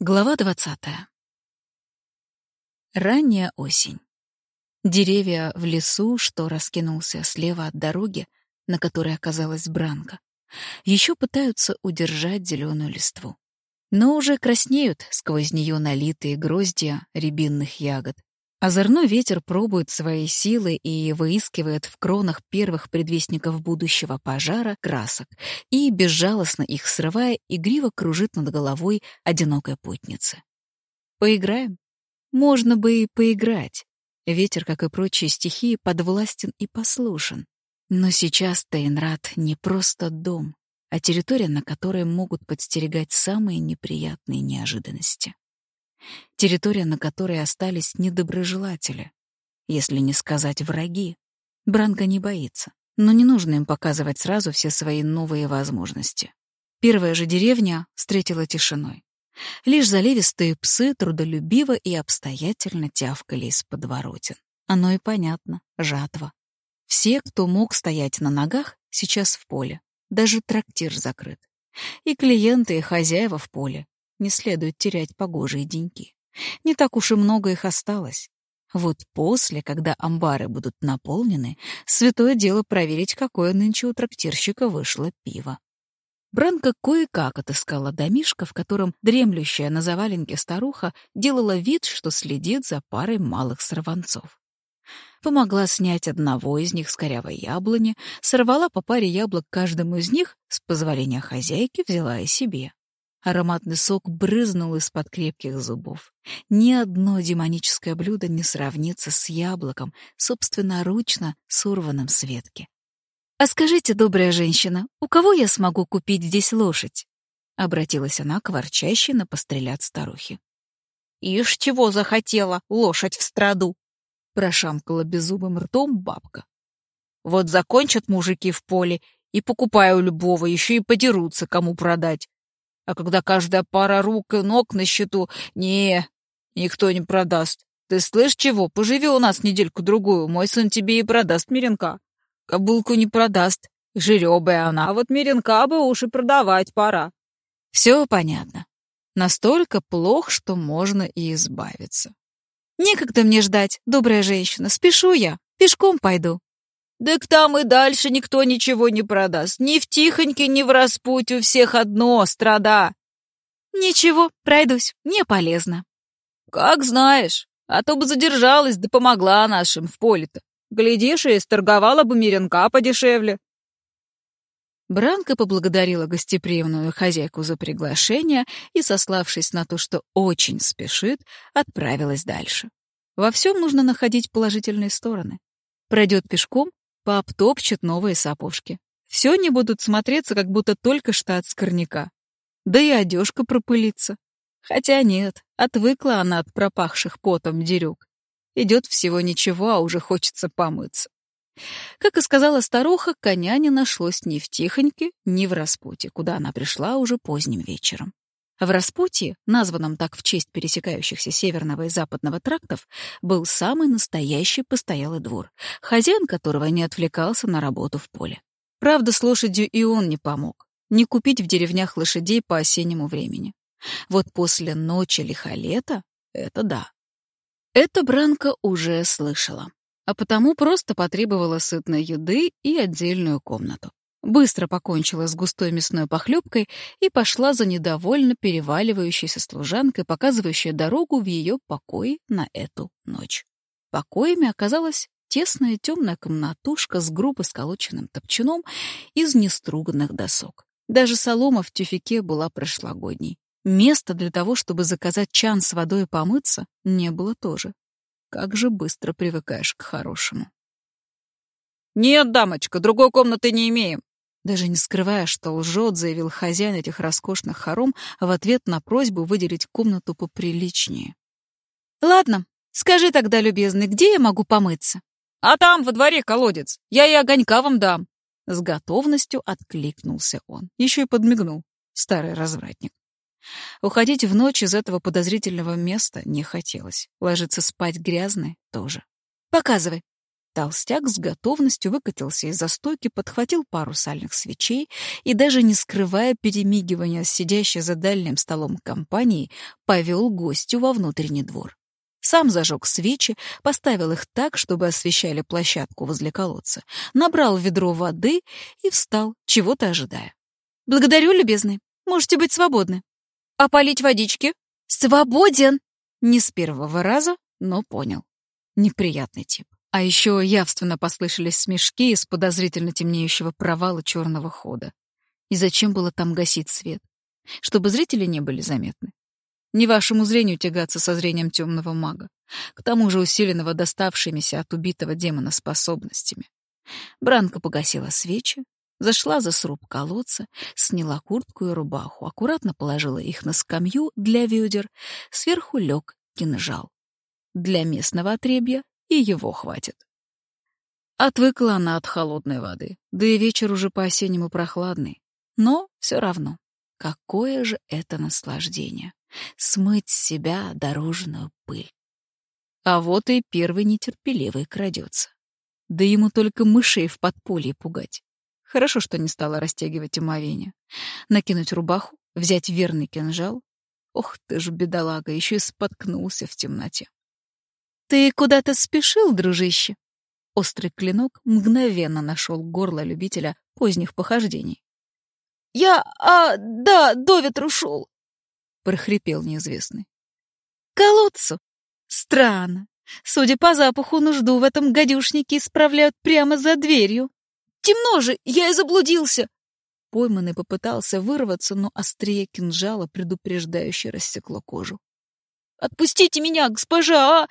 Глава двадцатая. Ранняя осень. Деревья в лесу, что раскинулся слева от дороги, на которой оказалась Бранка, еще пытаются удержать зеленую листву. Но уже краснеют сквозь нее налитые гроздья рябинных ягод. Озорной ветер пробует свои силы и выискивает в кронах первых предвестников будущего пожара красок и, безжалостно их срывая, игриво кружит над головой одинокой путницы. Поиграем? Можно бы и поиграть. Ветер, как и прочие стихии, подвластен и послушен. Но сейчас Тейнрад не просто дом, а территория, на которой могут подстерегать самые неприятные неожиданности. Территория, на которой остались недоброжелатели, если не сказать враги. Бранка не боится, но не нужно им показывать сразу все свои новые возможности. Первая же деревня встретила тишиной. Лишь заливистые псы трудолюбиво и обстоятельно тявкали из подворотен. Оно и понятно — жатва. Все, кто мог стоять на ногах, сейчас в поле. Даже трактир закрыт. И клиенты, и хозяева в поле, не следует терять погожие деньки. Не так уж и много их осталось. Вот после, когда амбары будут наполнены, святое дело проверить, какое нынче у трактирщика вышло пиво. Бранка кое-как отыскала домишко, в котором дремлющая на заваленке старуха делала вид, что следит за парой малых сорванцов. Помогла снять одного из них с корявой яблони, сорвала по паре яблок каждому из них, с позволения хозяйки взяла и себе. Ароматный сок брызнул из-под крепких зубов. Ни одно демоническое блюдо не сравнится с яблоком, собственноручно сорванным с ветки. «А скажите, добрая женщина, у кого я смогу купить здесь лошадь?» Обратилась она к ворчащей на пострелят старухе. «Ишь, чего захотела, лошадь в страду!» Прошамкала беззубым ртом бабка. «Вот закончат мужики в поле и покупаю любого, еще и подерутся, кому продать. А когда каждая пара рук и ног на счету, не, никто не продаст. Ты слышь чего? Поживи у нас недельку-другую, мой сын тебе и продаст меренка. Кобылку не продаст, жеребая она, а вот меренка бы уж и продавать пора. Все понятно. Настолько плохо, что можно и избавиться. Некогда мне ждать, добрая женщина, спешу я, пешком пойду. «Так там и дальше никто ничего не продаст. Ни в Тихоньке, ни в Распуте у всех одно, страда». «Ничего, пройдусь, мне полезно». «Как знаешь, а то бы задержалась, да помогла нашим в поле-то. Глядишь, и сторговала бы меренка подешевле». Бранка поблагодарила гостеприимную хозяйку за приглашение и, сославшись на то, что очень спешит, отправилась дальше. Во всем нужно находить положительные стороны. Пройдет пешком, пообтопчет новые сапожки. Все не будут смотреться, как будто только что от скорняка. Да и одежка пропылится. Хотя нет, отвыкла она от пропахших потом дерюк. Идет всего ничего, а уже хочется помыться. Как и сказала старуха, коня не нашлось ни в Тихоньке, ни в Распуте, куда она пришла уже поздним вечером. В Распутье, названном так в честь пересекающихся северного и западного трактов, был самый настоящий постоялый двор, хозяин которого не отвлекался на работу в поле. Правда, с лошадью и он не помог. Не купить в деревнях лошадей по осеннему времени. Вот после ночи лихолета — это да. Это Бранка уже слышала, а потому просто потребовала сытной еды и отдельную комнату быстро покончила с густой мясной похлебкой и пошла за недовольно переваливающейся служанкой, показывающей дорогу в ее покой на эту ночь. Покоями оказалась тесная темная комнатушка с грубо сколоченным топчаном из неструганных досок. Даже солома в тюфике была прошлогодней. Места для того, чтобы заказать чан с водой и помыться, не было тоже. Как же быстро привыкаешь к хорошему. «Нет, дамочка, другой комнаты не имеем. Даже не скрывая, что лжет, заявил хозяин этих роскошных хором в ответ на просьбу выделить комнату поприличнее. «Ладно, скажи тогда, любезный, где я могу помыться?» «А там, во дворе, колодец. Я и огонька вам дам». С готовностью откликнулся он. Еще и подмигнул. Старый развратник. Уходить в ночь из этого подозрительного места не хотелось. Ложиться спать грязной тоже. «Показывай». Толстяк с готовностью выкатился из-за стойки, подхватил пару сальных свечей и, даже не скрывая перемигивания сидящей за дальним столом компанией, повел гостю во внутренний двор. Сам зажег свечи, поставил их так, чтобы освещали площадку возле колодца, набрал ведро воды и встал, чего-то ожидая. «Благодарю, любезный. Можете быть свободны». «А полить водички?» «Свободен!» Не с первого раза, но понял. Неприятный тип. А еще явственно послышались смешки из подозрительно темнеющего провала черного хода. И зачем было там гасить свет? Чтобы зрители не были заметны. Не вашему зрению тягаться со зрением темного мага, к тому же усиленного доставшимися от убитого демона способностями. Бранка погасила свечи, зашла за сруб колодца, сняла куртку и рубаху, аккуратно положила их на скамью для ведер, сверху лег кинжал. Для местного отребья и его хватит. Отвыкла она от холодной воды, да и вечер уже по-осеннему прохладный. Но все равно, какое же это наслаждение — смыть с себя дорожную пыль. А вот и первый нетерпеливый крадется. Да ему только мышей в подполье пугать. Хорошо, что не стала растягивать омовение. Накинуть рубаху, взять верный кинжал. Ох ты ж, бедолага, еще и споткнулся в темноте. «Ты куда-то спешил, дружище?» Острый клинок мгновенно нашел горло любителя поздних похождений. «Я, а, да, до ветру шел», — прохрипел неизвестный. «Колодцу? Странно. Судя по запаху, нужду в этом гадюшнике исправляют прямо за дверью. Темно же, я и заблудился!» Пойманный попытался вырваться, но острие кинжала предупреждающе рассекло кожу. «Отпустите меня, госпожа, а!»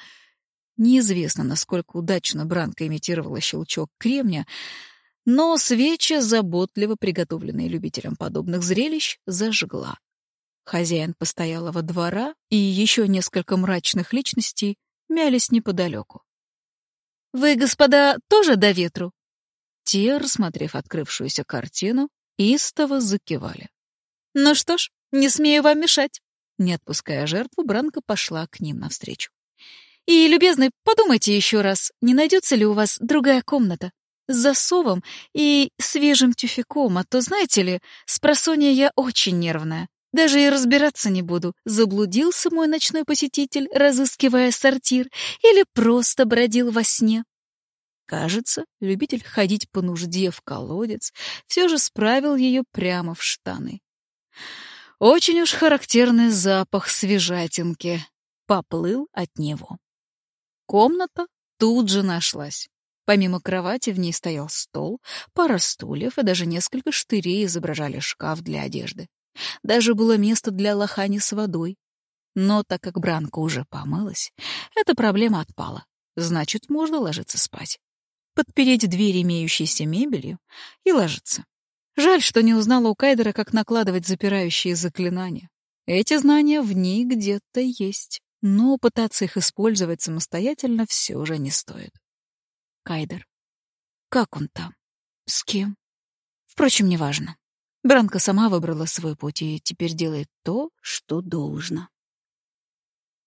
Неизвестно, насколько удачно Бранка имитировала щелчок кремня, но свеча, заботливо приготовленная любителям подобных зрелищ, зажгла. Хозяин постоялого двора и еще несколько мрачных личностей мялись неподалеку. «Вы, господа, тоже до ветру?» Те, рассмотрев открывшуюся картину, истово закивали. «Ну что ж, не смею вам мешать». Не отпуская жертву, Бранка пошла к ним навстречу. И, любезный, подумайте еще раз, не найдется ли у вас другая комната с засовом и свежим тюфяком, а то, знаете ли, с просонья я очень нервная. Даже и разбираться не буду, заблудился мой ночной посетитель, разыскивая сортир, или просто бродил во сне. Кажется, любитель ходить по нужде в колодец все же справил ее прямо в штаны. Очень уж характерный запах свежатинки поплыл от него. Комната тут же нашлась. Помимо кровати в ней стоял стол, пара стульев и даже несколько штырей изображали шкаф для одежды. Даже было место для лохани с водой. Но так как Бранка уже помылась, эта проблема отпала. Значит, можно ложиться спать. Подпереть дверь имеющейся мебелью и ложиться. Жаль, что не узнала у Кайдера, как накладывать запирающие заклинания. Эти знания в ней где-то есть но пытаться их использовать самостоятельно все же не стоит. Кайдер. Как он там? С кем? Впрочем, неважно. Бранка сама выбрала свой путь и теперь делает то, что должно.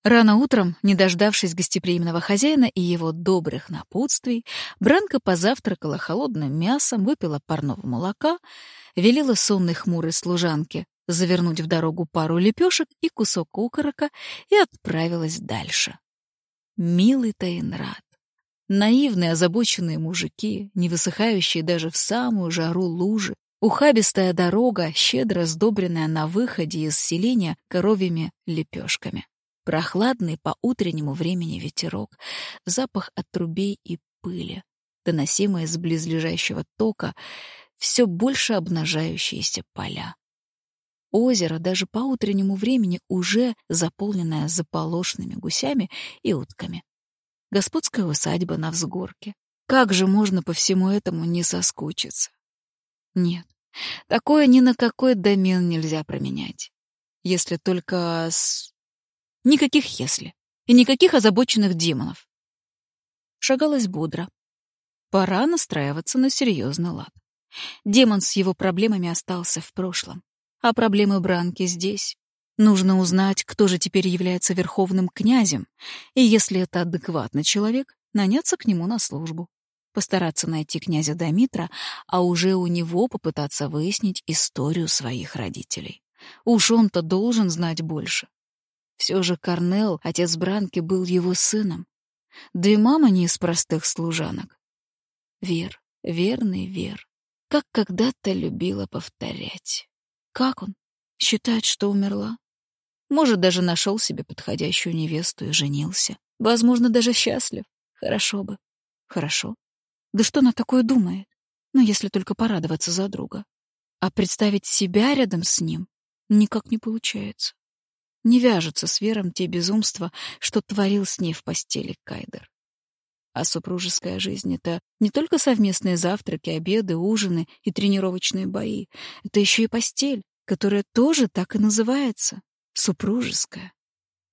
Рано утром, не дождавшись гостеприимного хозяина и его добрых напутствий, Бранка позавтракала холодным мясом, выпила парного молока, велела сонной хмурой служанке завернуть в дорогу пару лепешек и кусок окорока и отправилась дальше. Милый Таинрад. Наивные озабоченные мужики, не высыхающие даже в самую жару лужи, ухабистая дорога, щедро сдобренная на выходе из селения коровьими лепешками. Прохладный по утреннему времени ветерок, запах от трубей и пыли, доносимый из близлежащего тока, все больше обнажающиеся поля. Озеро даже по утреннему времени уже заполненное заполошными гусями и утками. Господская усадьба на взгорке. Как же можно по всему этому не соскучиться? Нет, такое ни на какой домен нельзя променять. Если только с... Никаких «если» и никаких озабоченных демонов. Шагалась бодро. Пора настраиваться на серьезный лад. Демон с его проблемами остался в прошлом а проблемы Бранки здесь. Нужно узнать, кто же теперь является верховным князем, и если это адекватный человек, наняться к нему на службу. постараться найти князя Дамитра, а уже у него попытаться выяснить историю своих родителей. Уж он-то должен знать больше. Все же Корнел, отец Бранки, был его сыном. Да и мама не из простых служанок. Вер, верный Вер, как когда-то любила повторять. Как он? Считает, что умерла? Может, даже нашел себе подходящую невесту и женился. Возможно, даже счастлив. Хорошо бы. Хорошо. Да что она такое думает? Ну, если только порадоваться за друга. А представить себя рядом с ним никак не получается. Не вяжутся с Вером те безумства, что творил с ней в постели Кайдер. А супружеская жизнь — это не только совместные завтраки, обеды, ужины и тренировочные бои. Это еще и постель, которая тоже так и называется — супружеская.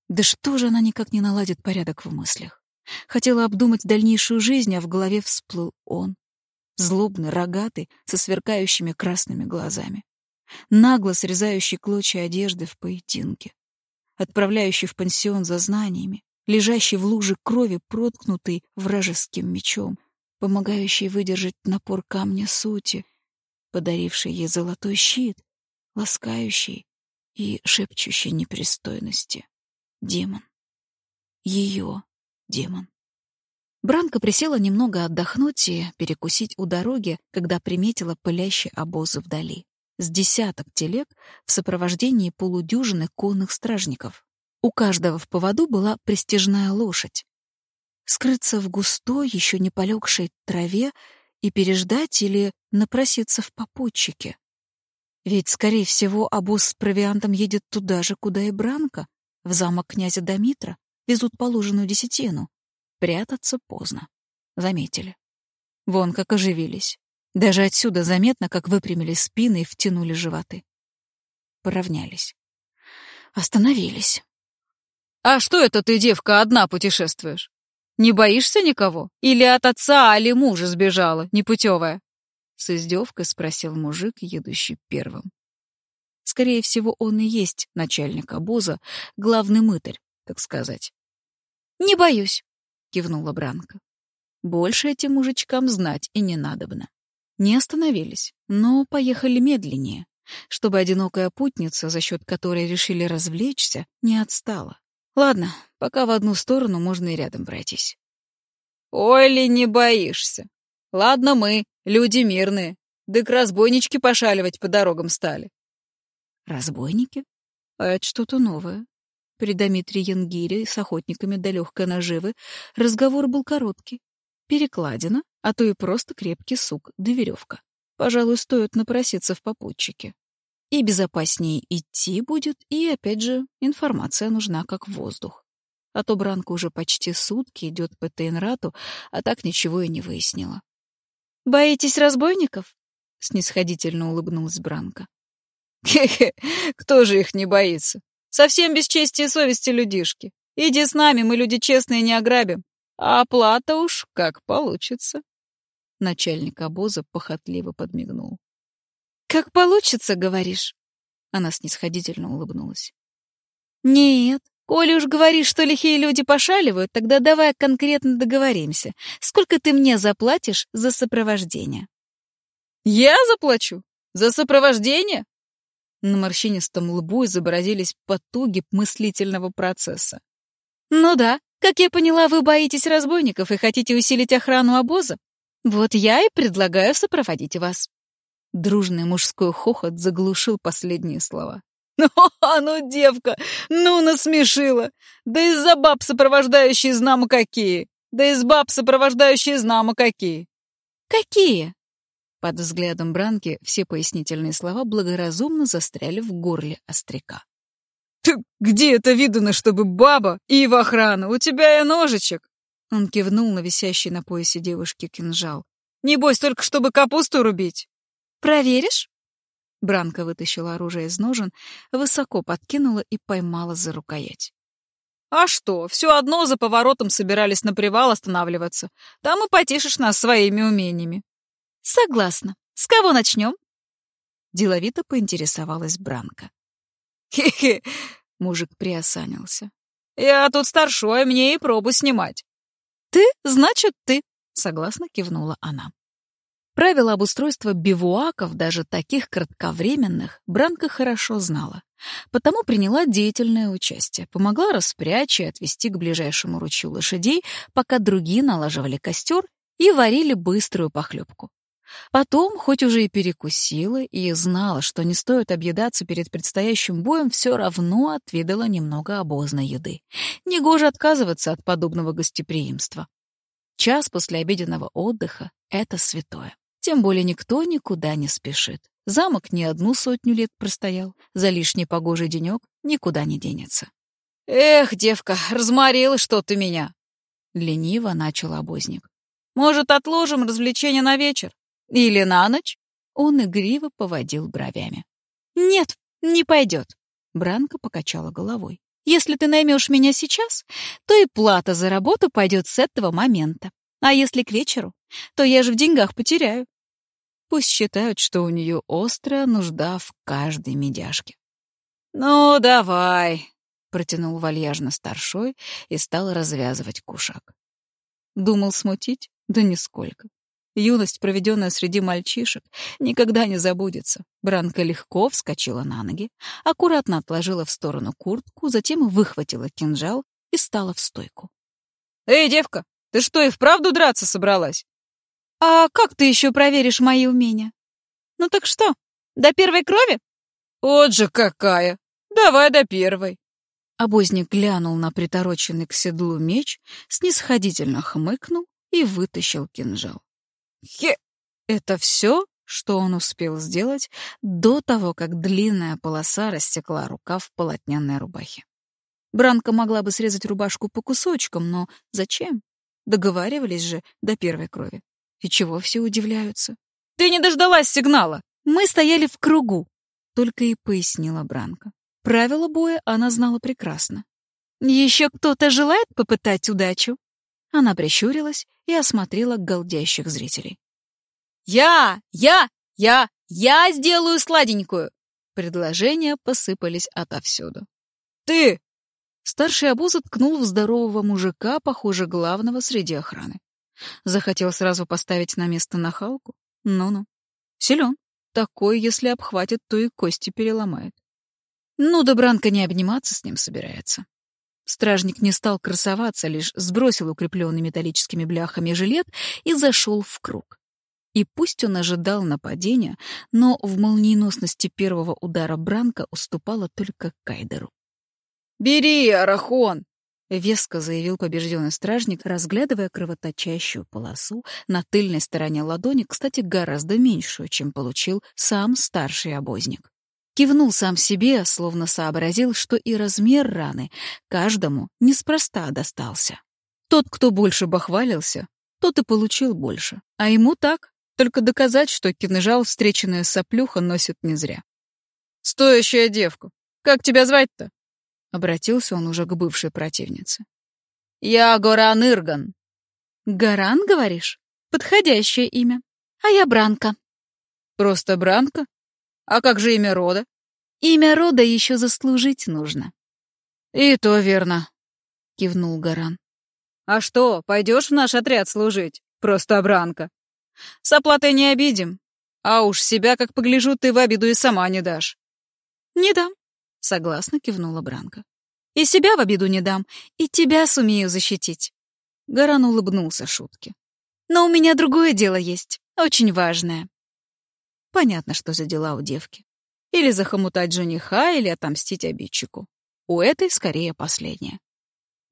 Да что же она никак не наладит порядок в мыслях? Хотела обдумать дальнейшую жизнь, а в голове всплыл он. Злобный, рогатый, со сверкающими красными глазами. Нагло срезающий клочья одежды в поединке. Отправляющий в пансион за знаниями, лежащий в луже крови, проткнутый вражеским мечом, помогающий выдержать напор камня сути, подаривший ей золотой щит, ласкающий и шепчущий непристойности. Демон. Ее демон. Бранка присела немного отдохнуть и перекусить у дороги, когда приметила пылящие обозы вдали. С десяток телег в сопровождении полудюжины конных стражников. У каждого в поводу была престижная лошадь. Скрыться в густой, еще не полегшей траве и переждать или напроситься в попутчике. Ведь, скорее всего, обоз с провиантом едет туда же, куда и Бранка, в замок князя Дамитра, везут положенную десятину. Прятаться поздно. Заметили. Вон как оживились. Даже отсюда заметно, как выпрямили спины и втянули животы. Поравнялись. Остановились. «А что это ты, девка, одна путешествуешь? Не боишься никого? Или от отца, али мужа сбежала, непутевая?» С издевкой спросил мужик, едущий первым. Скорее всего, он и есть начальник обоза, главный мытарь, так сказать. «Не боюсь», — кивнула Бранка. Больше этим мужичкам знать и не надобно. Не остановились, но поехали медленнее, чтобы одинокая путница, за счет которой решили развлечься, не отстала. Ладно, пока в одну сторону можно и рядом пройтись. «Ой ли не боишься? Ладно мы, люди мирные, да к разбойнички пошаливать по дорогам стали». «Разбойники? А это что-то новое. При Дмитрии Янгире с охотниками до легкой наживы разговор был короткий. Перекладина, а то и просто крепкий сук да веревка. Пожалуй, стоит напроситься в попутчике. И безопаснее идти будет, и, опять же, информация нужна как воздух. А то Бранка уже почти сутки идет по Тейнрату, а так ничего и не выяснила. «Боитесь разбойников?» — снисходительно улыбнулась Бранка. «Хе-хе, кто же их не боится? Совсем без чести и совести людишки. Иди с нами, мы люди честные, не ограбим. А оплата уж как получится». Начальник обоза похотливо подмигнул. «Как получится, говоришь?» Она снисходительно улыбнулась. «Нет, коли уж говоришь, что лихие люди пошаливают, тогда давай конкретно договоримся. Сколько ты мне заплатишь за сопровождение?» «Я заплачу? За сопровождение?» На морщинистом лбу изобразились потуги мыслительного процесса. «Ну да, как я поняла, вы боитесь разбойников и хотите усилить охрану обоза? Вот я и предлагаю сопроводить вас». Дружный мужской хохот заглушил последние слова. «Ну, а ну, девка, ну насмешила! Да из-за баб сопровождающие знамо какие! Да из баб сопровождающие знамо какие!» «Какие?» Под взглядом Бранки все пояснительные слова благоразумно застряли в горле остряка. «Ты где это видано, чтобы баба и в охрану? У тебя и ножичек!» Он кивнул на висящий на поясе девушки кинжал. «Небось, только чтобы капусту рубить!» «Проверишь?» Бранка вытащила оружие из ножен, высоко подкинула и поймала за рукоять. «А что, все одно за поворотом собирались на привал останавливаться. Там и потешишь нас своими умениями». «Согласна. С кого начнем?» Деловито поинтересовалась Бранка. «Хе-хе!» — мужик приосанился. «Я тут старшой, мне и пробу снимать». «Ты, значит, ты. согласно кивнула она. Правила обустройства бивуаков, даже таких кратковременных, Бранка хорошо знала. Потому приняла деятельное участие, помогла распрячь и отвести к ближайшему ручью лошадей, пока другие налаживали костер и варили быструю похлебку. Потом, хоть уже и перекусила и знала, что не стоит объедаться перед предстоящим боем, все равно отведала немного обозной еды. Негоже отказываться от подобного гостеприимства. Час после обеденного отдыха — это святое. Тем более никто никуда не спешит. Замок не одну сотню лет простоял, за лишний погожий денек никуда не денется. «Эх, девка, разморила что ты меня!» Лениво начал обозник. «Может, отложим развлечения на вечер? Или на ночь?» Он игриво поводил бровями. «Нет, не пойдет», — Бранка покачала головой. «Если ты наймешь меня сейчас, то и плата за работу пойдет с этого момента. А если к вечеру, то я же в деньгах потеряю. Пусть считают, что у нее острая нужда в каждой медяшке. «Ну, давай», — протянул вальяжно старшой и стал развязывать кушак. Думал смутить? Да нисколько. Юность, проведенная среди мальчишек, никогда не забудется. Бранка легко вскочила на ноги, аккуратно отложила в сторону куртку, затем выхватила кинжал и стала в стойку. «Эй, девка, ты что, и вправду драться собралась?» «А как ты еще проверишь мои умения?» «Ну так что, до первой крови?» «Вот же какая! Давай до первой!» Обозник глянул на притороченный к седлу меч, снисходительно хмыкнул и вытащил кинжал. «Хе!» Это все, что он успел сделать до того, как длинная полоса растекла рукав в полотняной рубахе. Бранка могла бы срезать рубашку по кусочкам, но зачем? Договаривались же до первой крови. И чего все удивляются? «Ты не дождалась сигнала!» «Мы стояли в кругу», — только и пояснила Бранка. Правила боя она знала прекрасно. «Еще кто-то желает попытать удачу?» Она прищурилась и осмотрела голдящих зрителей. «Я! Я! Я! Я сделаю сладенькую!» Предложения посыпались отовсюду. «Ты!» Старший обуза ткнул в здорового мужика, похоже, главного среди охраны. Захотел сразу поставить на место нахалку? Ну-ну. Силен. Такой, если обхватит, то и кости переломает. Ну, Добранка не обниматься с ним собирается. Стражник не стал красоваться, лишь сбросил укрепленный металлическими бляхами жилет и зашел в круг. И пусть он ожидал нападения, но в молниеносности первого удара Бранка уступала только Кайдеру. «Бери, Арахон!» — веско заявил побежденный стражник, разглядывая кровоточащую полосу на тыльной стороне ладони, кстати, гораздо меньшую, чем получил сам старший обозник. Кивнул сам себе, словно сообразил, что и размер раны каждому неспроста достался. Тот, кто больше бахвалился, тот и получил больше. А ему так, только доказать, что кинжал, встреченная соплюха, носит не зря. «Стоящая девка! Как тебя звать-то?» Обратился он уже к бывшей противнице. «Я Горан Ирган». «Горан, говоришь? Подходящее имя. А я Бранка». «Просто Бранка? А как же имя рода?» «Имя рода еще заслужить нужно». «И то верно», — кивнул Горан. «А что, пойдешь в наш отряд служить? Просто Бранка. С оплатой не обидим. А уж себя, как погляжу, ты в обиду и сама не дашь». «Не дам», — согласно кивнула Бранка. «И себя в обиду не дам, и тебя сумею защитить». Гаран улыбнулся шутке. «Но у меня другое дело есть, очень важное». Понятно, что за дела у девки. Или захомутать жениха, или отомстить обидчику. У этой скорее последнее.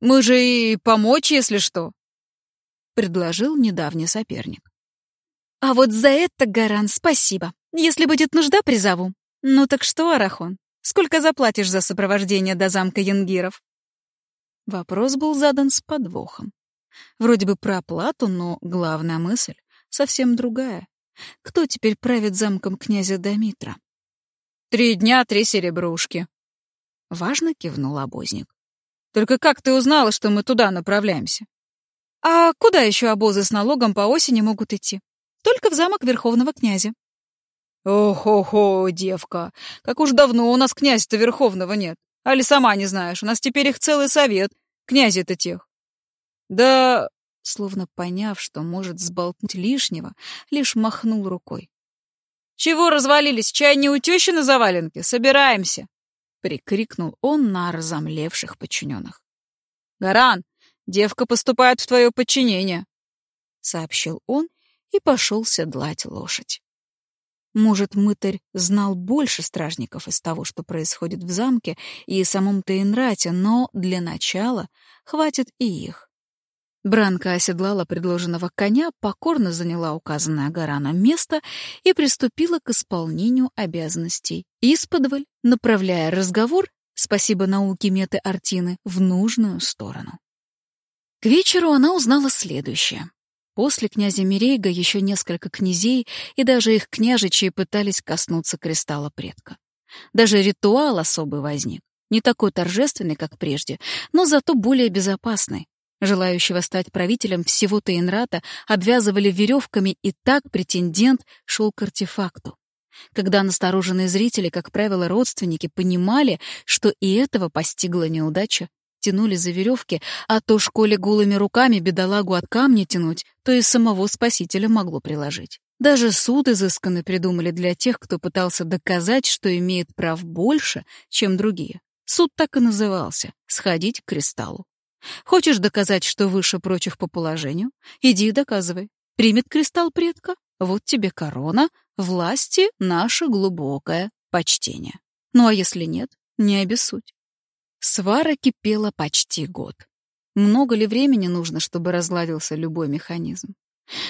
«Мы же и помочь, если что», — предложил недавний соперник. «А вот за это, Гаран, спасибо. Если будет нужда, призову. Ну так что, Арахон, Сколько заплатишь за сопровождение до замка Янгиров?» Вопрос был задан с подвохом. Вроде бы про оплату, но главная мысль совсем другая. Кто теперь правит замком князя Дамитра? «Три дня, три серебрушки», — важно кивнул обозник. «Только как ты узнала, что мы туда направляемся?» «А куда еще обозы с налогом по осени могут идти? Только в замок Верховного князя. «Ох-охо, девка, как уж давно у нас князя-то Верховного нет. Али сама не знаешь, у нас теперь их целый совет, князи-то тех». «Да словно поняв, что может сболтнуть лишнего, лишь махнул рукой. «Чего развалились? Чай не у тещи на заваленке? Собираемся!» — прикрикнул он на разомлевших подчиненных. «Гаран, девка поступает в твое подчинение!» — сообщил он и пошел седлать лошадь. Может, мытарь знал больше стражников из того, что происходит в замке и самом Тейнрате, но для начала хватит и их. Бранка оседлала предложенного коня, покорно заняла указанное Агараном место и приступила к исполнению обязанностей, исподволь направляя разговор, спасибо науке Меты Артины, в нужную сторону. К вечеру она узнала следующее. После князя Мирейга еще несколько князей и даже их княжичи пытались коснуться кристалла предка. Даже ритуал особый возник. Не такой торжественный, как прежде, но зато более безопасный. Желающего стать правителем всего Тейнрата обвязывали веревками, и так претендент шел к артефакту. Когда настороженные зрители, как правило, родственники, понимали, что и этого постигла неудача, тянули за веревки, а то школе голыми руками бедолагу от камня тянуть, то и самого спасителя могло приложить. Даже суд изысканно придумали для тех, кто пытался доказать, что имеет прав больше, чем другие. Суд так и назывался — «сходить к кристаллу». Хочешь доказать, что выше прочих по положению? Иди доказывай. Примет кристалл предка? Вот тебе корона, власти — наше глубокое почтение. Ну а если нет, не обессудь. Свара кипела почти год. Много ли времени нужно, чтобы разладился любой механизм?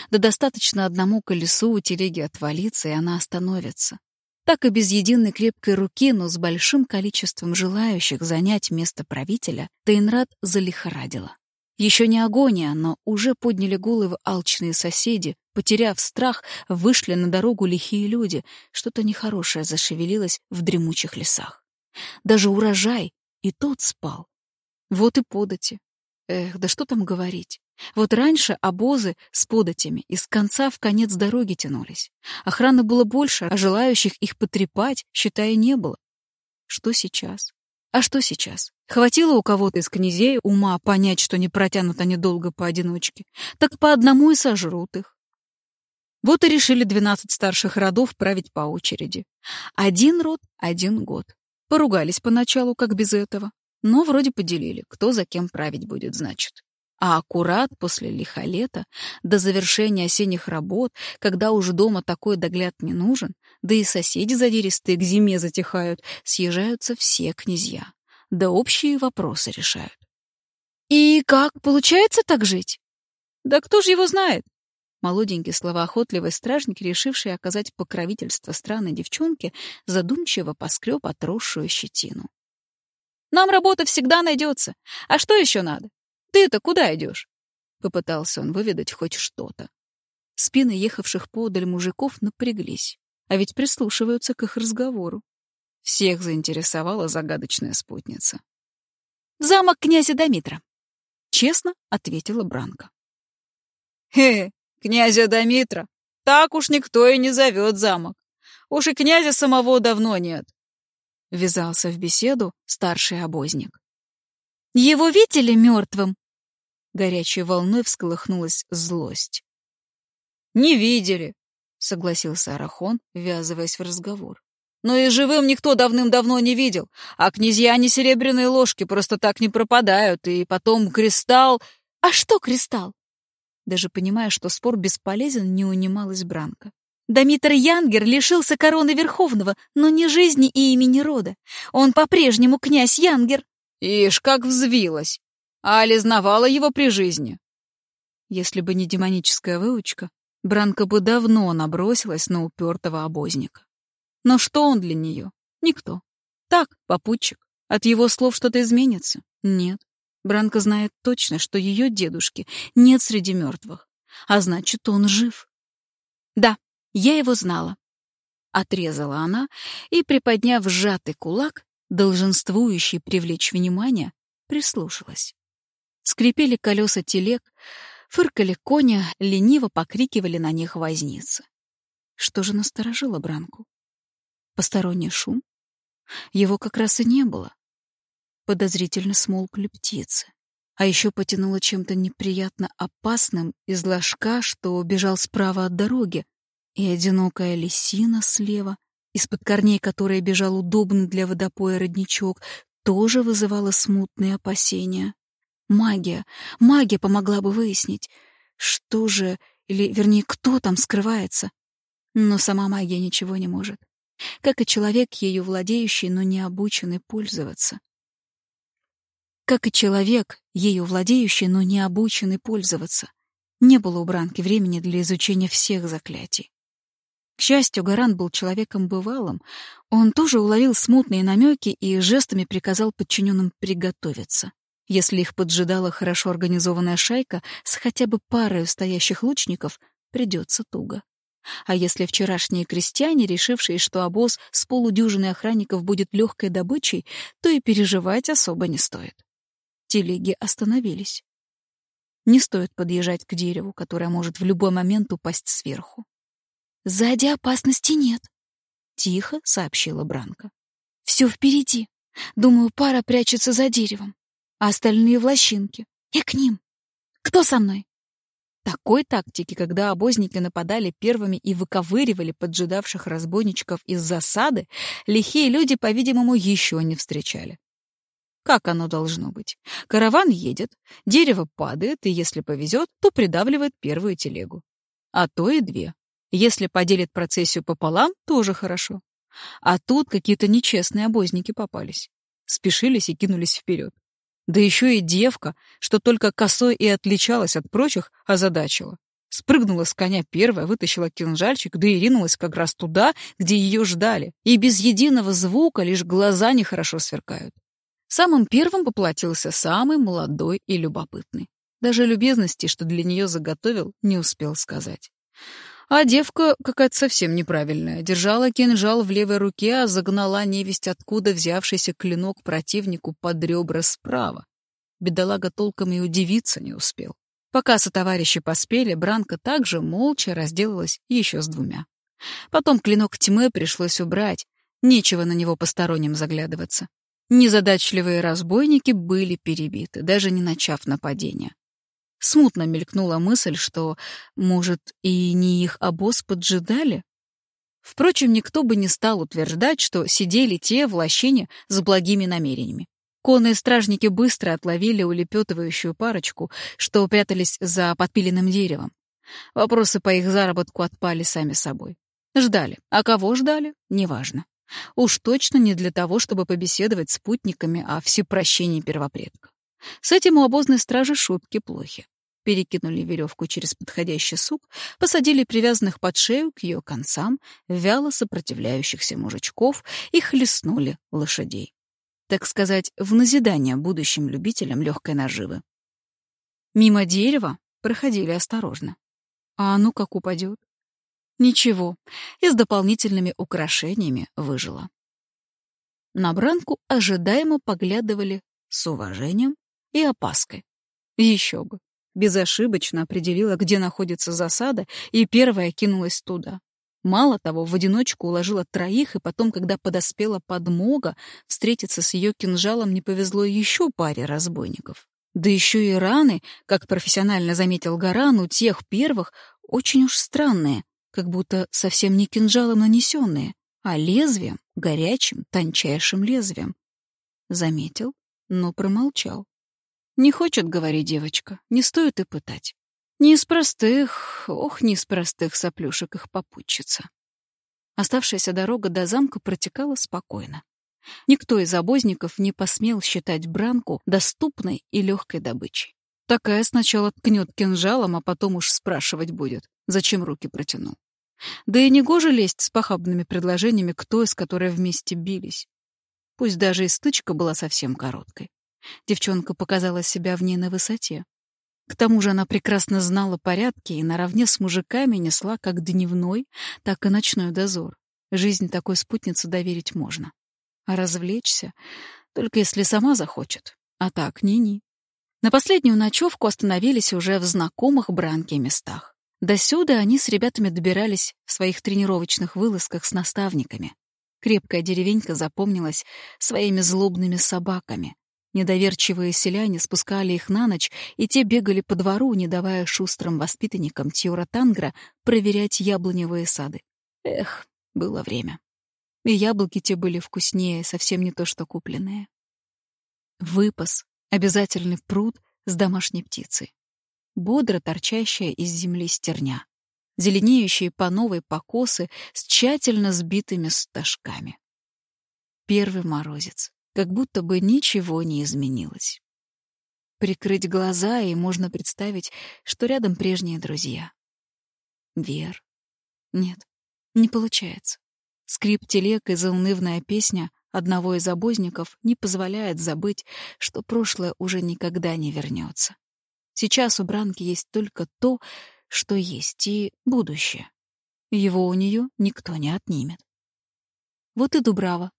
Да достаточно одному колесу у телеги отвалиться, и она остановится. Так и без единой крепкой руки, но с большим количеством желающих занять место правителя, Тейнрад залихорадила. Еще не агония, но уже подняли головы алчные соседи, потеряв страх, вышли на дорогу лихие люди, что-то нехорошее зашевелилось в дремучих лесах. Даже урожай, и тот спал. Вот и подати. Эх, да что там говорить. Вот раньше обозы с податями из конца в конец дороги тянулись. Охраны было больше, а желающих их потрепать, считая, не было. Что сейчас? А что сейчас? Хватило у кого-то из князей ума понять, что не протянут они долго поодиночке. Так по одному и сожрут их. Вот и решили двенадцать старших родов править по очереди. Один род — один год. Поругались поначалу, как без этого, но вроде поделили, кто за кем править будет, значит. А аккурат после лихолета, до завершения осенних работ, когда уже дома такой догляд не нужен, да и соседи задиристые к зиме затихают, съезжаются все князья, да общие вопросы решают. «И как, получается так жить?» «Да кто же его знает?» Молоденький словоохотливый стражник, решивший оказать покровительство странной девчонке, задумчиво поскреб отросшую щетину. «Нам работа всегда найдется. А что еще надо? Ты-то куда идешь?» Попытался он выведать хоть что-то. Спины ехавших подаль мужиков напряглись, а ведь прислушиваются к их разговору. Всех заинтересовала загадочная спутница. «В замок князя Домитра», — честно ответила Бранка. «Хе, Князя Домитра так уж никто и не зовет замок. Уж и князя самого давно нет. Ввязался в беседу старший обозник. Его видели мертвым? Горячей волной всколыхнулась злость. «Не видели», — согласился Арахон, ввязываясь в разговор. «Но и живым никто давным-давно не видел, а князья не серебряные ложки просто так не пропадают, и потом кристалл...» «А что кристалл?» Даже понимая, что спор бесполезен, не унималась Бранка. Домитр Янгер лишился короны Верховного, но не жизни и имени рода. Он по-прежнему князь Янгер. Ишь, как взвилась! Али знавала его при жизни. Если бы не демоническая выучка, Бранка бы давно набросилась на упертого обозника. Но что он для нее? Никто. Так, попутчик. От его слов что-то изменится? Нет. Бранка знает точно, что ее дедушки нет среди мертвых, а значит, он жив. Да, я его знала. Отрезала она и, приподняв сжатый кулак, долженствующий привлечь внимание, прислушалась. Скрипели колеса телег, фыркали кони, лениво покрикивали на них возницы. Что же насторожило Бранку? Посторонний шум? Его как раз и не было подозрительно смолкли птицы. А еще потянуло чем-то неприятно опасным из ложка, что бежал справа от дороги, и одинокая лисина слева, из-под корней которой бежал удобный для водопоя родничок, тоже вызывала смутные опасения. Магия, магия помогла бы выяснить, что же, или, вернее, кто там скрывается. Но сама магия ничего не может. Как и человек, ею владеющий, но не обученный пользоваться. Как и человек, ею владеющий, но не обученный пользоваться. Не было у Бранки времени для изучения всех заклятий. К счастью, Гаран был человеком бывалым. Он тоже уловил смутные намеки и жестами приказал подчиненным приготовиться. Если их поджидала хорошо организованная шайка с хотя бы парой стоящих лучников, придется туго. А если вчерашние крестьяне, решившие, что обоз с полудюжиной охранников будет легкой добычей, то и переживать особо не стоит. Телеги остановились. Не стоит подъезжать к дереву, которое может в любой момент упасть сверху. «Сзади опасности нет», — тихо сообщила Бранка. «Все впереди. Думаю, пара прячется за деревом, а остальные в лощинке. Я к ним. Кто со мной?» Такой тактики, когда обозники нападали первыми и выковыривали поджидавших разбойничков из засады, лихие люди, по-видимому, еще не встречали. Как оно должно быть? Караван едет, дерево падает, и если повезет, то придавливает первую телегу. А то и две. Если поделит процессию пополам, тоже хорошо. А тут какие-то нечестные обозники попались. Спешились и кинулись вперед. Да еще и девка, что только косой и отличалась от прочих, озадачила. Спрыгнула с коня первая, вытащила кинжальчик, да и ринулась как раз туда, где ее ждали, и без единого звука лишь глаза нехорошо сверкают. Самым первым поплатился самый молодой и любопытный. Даже любезности, что для нее заготовил, не успел сказать. А девка какая-то совсем неправильная. Держала кинжал в левой руке, а загнала невесть откуда взявшийся клинок противнику под ребра справа. Бедолага толком и удивиться не успел. Пока сотоварищи поспели, Бранка также молча разделалась еще с двумя. Потом клинок тьмы пришлось убрать. Нечего на него посторонним заглядываться. Незадачливые разбойники были перебиты, даже не начав нападение. Смутно мелькнула мысль, что, может, и не их обоз поджидали? Впрочем, никто бы не стал утверждать, что сидели те в лощине с благими намерениями. Конные стражники быстро отловили улепетывающую парочку, что прятались за подпиленным деревом. Вопросы по их заработку отпали сами собой. Ждали. А кого ждали? Неважно. Уж точно не для того, чтобы побеседовать с путниками о всепрощении первопредка. С этим у обозной стражи шутки плохи перекинули веревку через подходящий сук, посадили привязанных под шею к ее концам вяло сопротивляющихся мужичков и хлестнули лошадей. Так сказать, в назидание будущим любителям легкой наживы. Мимо дерева проходили осторожно. А ну как упадет? Ничего, и с дополнительными украшениями выжила. На Бранку ожидаемо поглядывали с уважением и опаской. Еще бы безошибочно определила, где находится засада, и первая кинулась туда. Мало того, в одиночку уложила троих, и потом, когда подоспела подмога, встретиться с ее кинжалом не повезло еще паре разбойников. Да еще и раны, как профессионально заметил Гаран, у тех первых очень уж странные, как будто совсем не кинжалом нанесенные, а лезвием, горячим, тончайшим лезвием. Заметил, но промолчал. Не хочет, говорить девочка, не стоит и пытать. Не из простых, ох, не из простых соплюшек их попутчица. Оставшаяся дорога до замка протекала спокойно. Никто из обозников не посмел считать Бранку доступной и легкой добычей. Такая сначала ткнет кинжалом, а потом уж спрашивать будет, зачем руки протянул. Да и негоже лезть с похабными предложениями к той, с которой вместе бились. Пусть даже и стычка была совсем короткой. Девчонка показала себя в ней на высоте. К тому же она прекрасно знала порядки и наравне с мужиками несла как дневной, так и ночной дозор. Жизнь такой спутнице доверить можно. А развлечься только если сама захочет. А так, ни-ни. На последнюю ночевку остановились уже в знакомых Бранке местах. До сюда они с ребятами добирались в своих тренировочных вылазках с наставниками. Крепкая деревенька запомнилась своими злобными собаками, Недоверчивые селяне спускали их на ночь, и те бегали по двору, не давая шустрым воспитанникам Тьюра Тангра проверять яблоневые сады. Эх, было время. И яблоки те были вкуснее, совсем не то, что купленные. Выпас, обязательный пруд с домашней птицей. Бодро торчащая из земли стерня. Зеленеющие по новой покосы с тщательно сбитыми стажками. Первый морозец. Как будто бы ничего не изменилось. Прикрыть глаза, и можно представить, что рядом прежние друзья. Вер. Нет, не получается. Скрип телег и заунывная песня одного из обозников не позволяет забыть, что прошлое уже никогда не вернется. Сейчас у Бранки есть только то, что есть, и будущее. Его у нее никто не отнимет. Вот и Дубрава.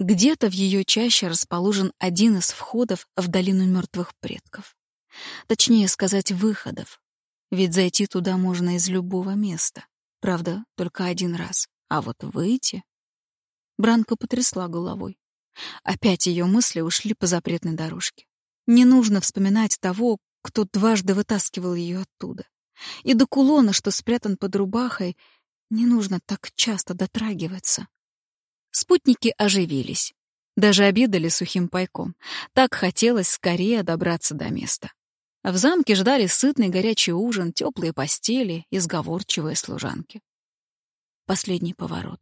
Где-то в ее чаще расположен один из входов в долину мертвых предков. Точнее сказать, выходов. Ведь зайти туда можно из любого места. Правда, только один раз. А вот выйти... Бранка потрясла головой. Опять ее мысли ушли по запретной дорожке. Не нужно вспоминать того, кто дважды вытаскивал ее оттуда. И до кулона, что спрятан под рубахой, не нужно так часто дотрагиваться. Спутники оживились. Даже обедали сухим пайком. Так хотелось скорее добраться до места. В замке ждали сытный горячий ужин, теплые постели и сговорчивые служанки. Последний поворот.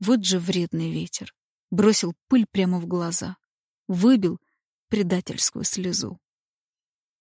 Вот же вредный ветер. Бросил пыль прямо в глаза. Выбил предательскую слезу.